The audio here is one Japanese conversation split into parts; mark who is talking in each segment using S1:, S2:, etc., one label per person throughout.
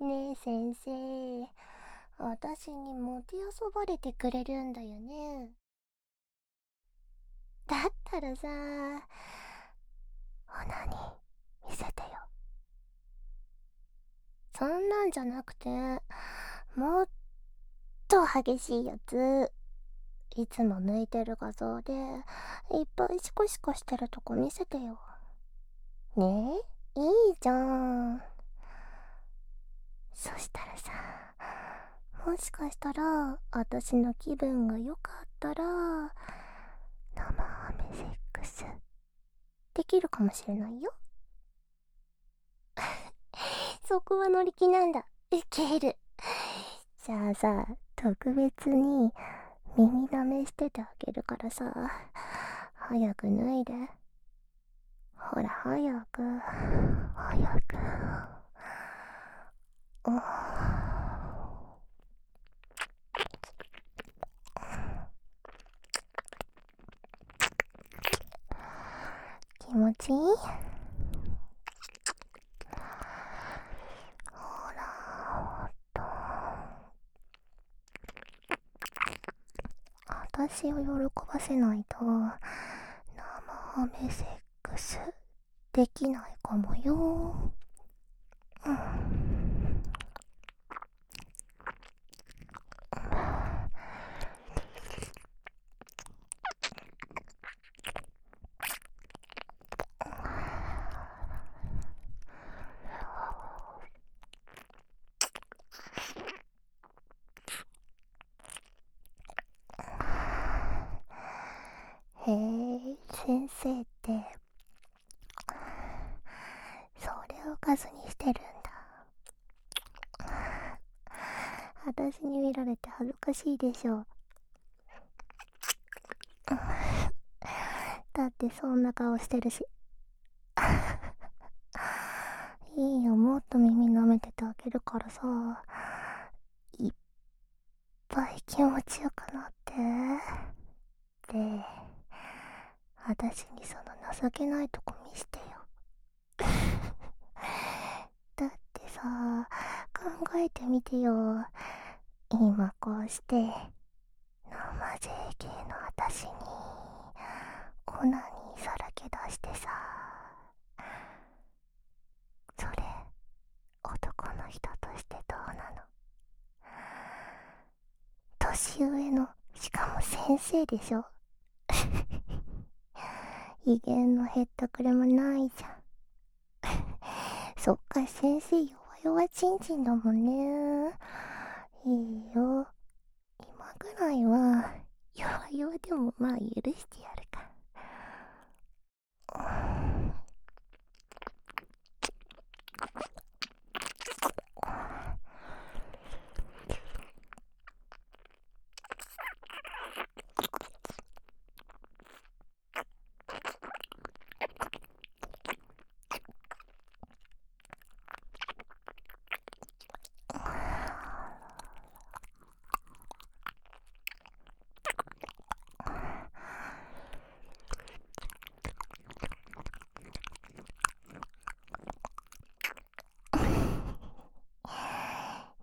S1: ねえ先生、私にもてあそばれてくれるんだよね。だったらさ、オナに見せてよ。そんなんじゃなくて、もっと激しいやつ。いつも抜いてる画像で、いっぱいシコシコしてるとこ見せてよ。ねえいいじゃん。そしたらさ、もしかしたら、私の気分が良かったら、生飴セックス、できるかもしれないよ。そこは乗り気なんだ。ウケる。じゃあさ、特別に耳舐めしててあげるからさ、早く脱いで。ほら、早く、早く。気持ちいい？ほら、っと。私を喜ばせないと、生飴セックスできないかもよ。うんへえ、先生って、それを数にしてるんだ。私に見られて恥ずかしいでしょ。だってそんな顔してるし。いいよ、もっと耳舐めててあげるからさ、いっぱい気持ちよくなって。で、私にその情けないとこ見してよ。だってさ、考えてみてよ。今こうして、生 JK の私に、オナニーさらけ出してさ、それ、男の人としてどうなの？年上の、しかも先生でしょ？威厳の減ったくれもないじゃん。そっか、先生弱々ちんちんだもんね。いいよ。今ぐらいは、弱々でもまあ許してやるか。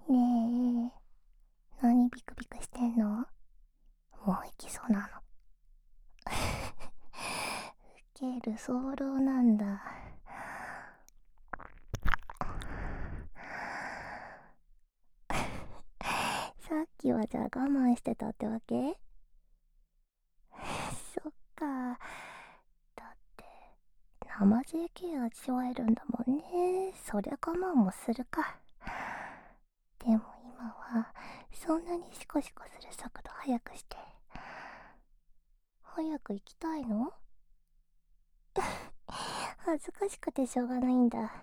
S1: ねえ、何ビクビクしてんのもう行きそうなの。ウケる早漏なんだ。さっきはじゃあ我慢してたってわけ？そっか。だって、生 JK 味わえるんだもんね。そりゃ我慢もするか。でも今は、そんなにシコシコする速度速くして。早く行きたいの？恥ずかしくてしょうがないんだ。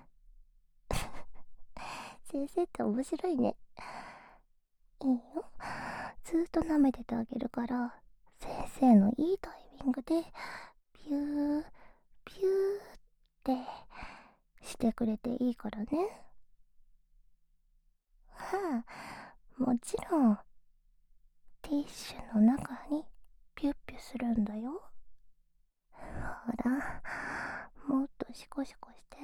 S1: 先生って面白いね。いいよ。ずっと舐めててあげるから、先生のいいタイミングで、ビュー、ビューってしてくれていいからね。はあ、もちろん、ティッシュの中にピュッピュするんだよ。ほら、もっとシコシコして。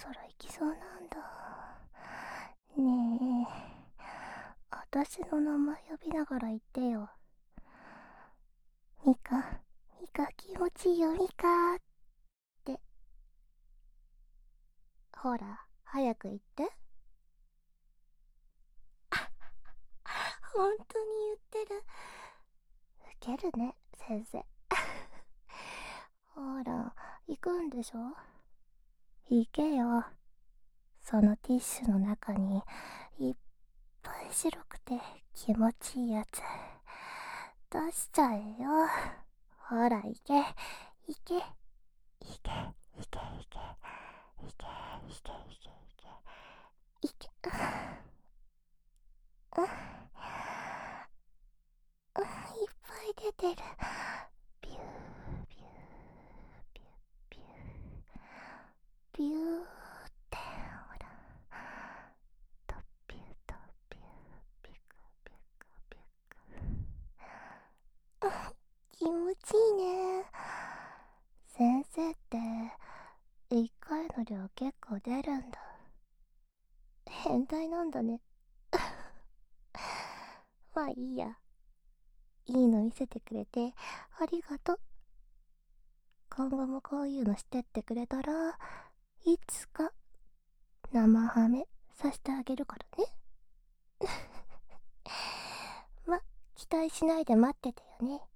S1: そろ行きそうなんだ。ねえ。私の名前呼びながら言ってよ。ミカミカ気持ちいいよミカ。って。ほら早く言って。本当に言ってる。ウケるね先生。ほら行くんでしょ？行けよそのティッシュの中にいっぱい白くて気持ちいいやつ出しちゃえよ。ほら行け。行け。行け。行け。行け。行け。行け。行け。行け。うんうんいっぱい出てるビュービュービュービュービューってほらトッビュートッビュービクビクビクうん気持ちいいね先生って一回の量結構出るんだ態なんだね。まあいいや。いいの見せてくれてありがとう。今後もこういうのしてってくれたらいつか生ハメさしてあげるからね。ま期待しないで待っててよね。